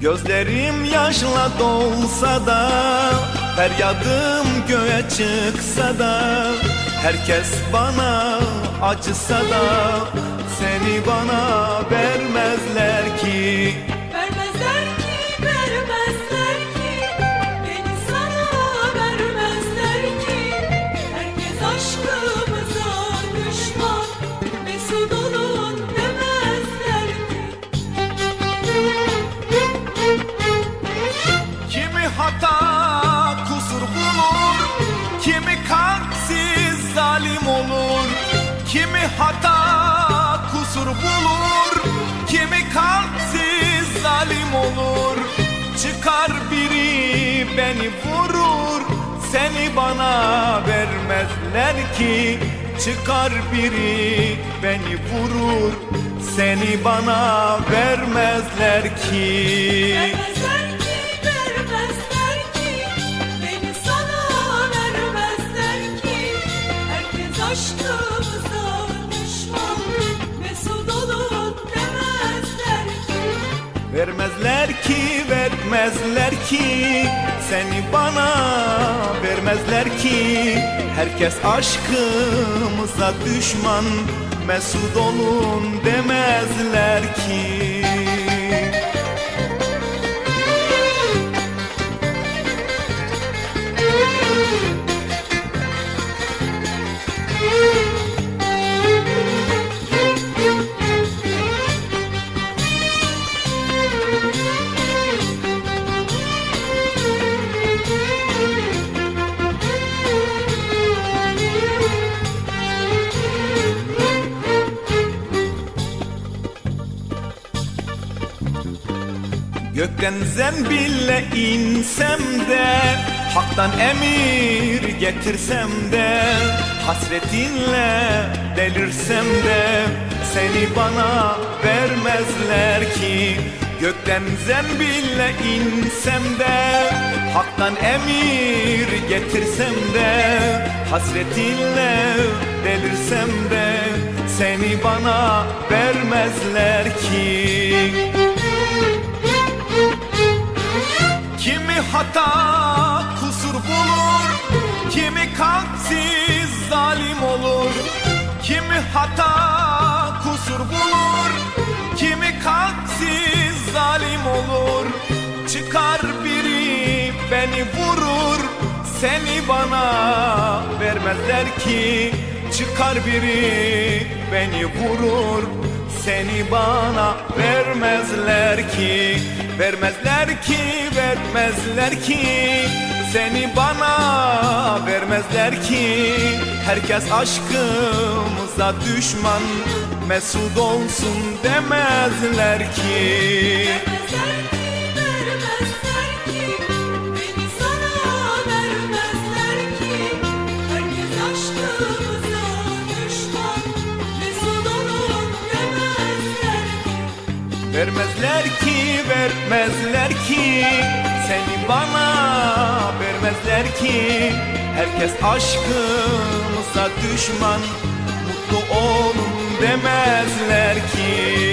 Gözlerim yaşla dolsa da Feryadım göğe çıksa da Herkes bana acısa da hata kusur bulur. Kimi kalpsiz zalim olur. Çıkar biri beni vurur. Seni bana vermezler ki. Çıkar biri beni vurur. Seni bana vermezler ki vermezler ki Seni bana vermezler ki. Herkes aşkımıza düşman Mesut olun demezler ki Gökten zembille insem de Hak'tan emir getirsem de Hasretinle delirsem de Seni bana vermezler ki. Gökten zembille insem de Hak'tan emir getirsem de Hasretinle delirsem de Seni bana vermezler ki hata kusur bulur. Kimi kalpsiz zalim olur. Kimi hata kusur bulur. Kimi kalpsiz zalim olur. Çıkar biri beni vurur. Seni bana vermezler ki. Çıkar biri beni vurur. Seni bana vermezler ki Vermezler ki vermezler ki. Seni bana vermezler ki. Herkes aşkımıza düşman. Mesut olsun demezler ki Vermezler ki vermezler ki Seni bana vermezler ki. Herkes aşkımıza düşman Mutlu olun demezler ki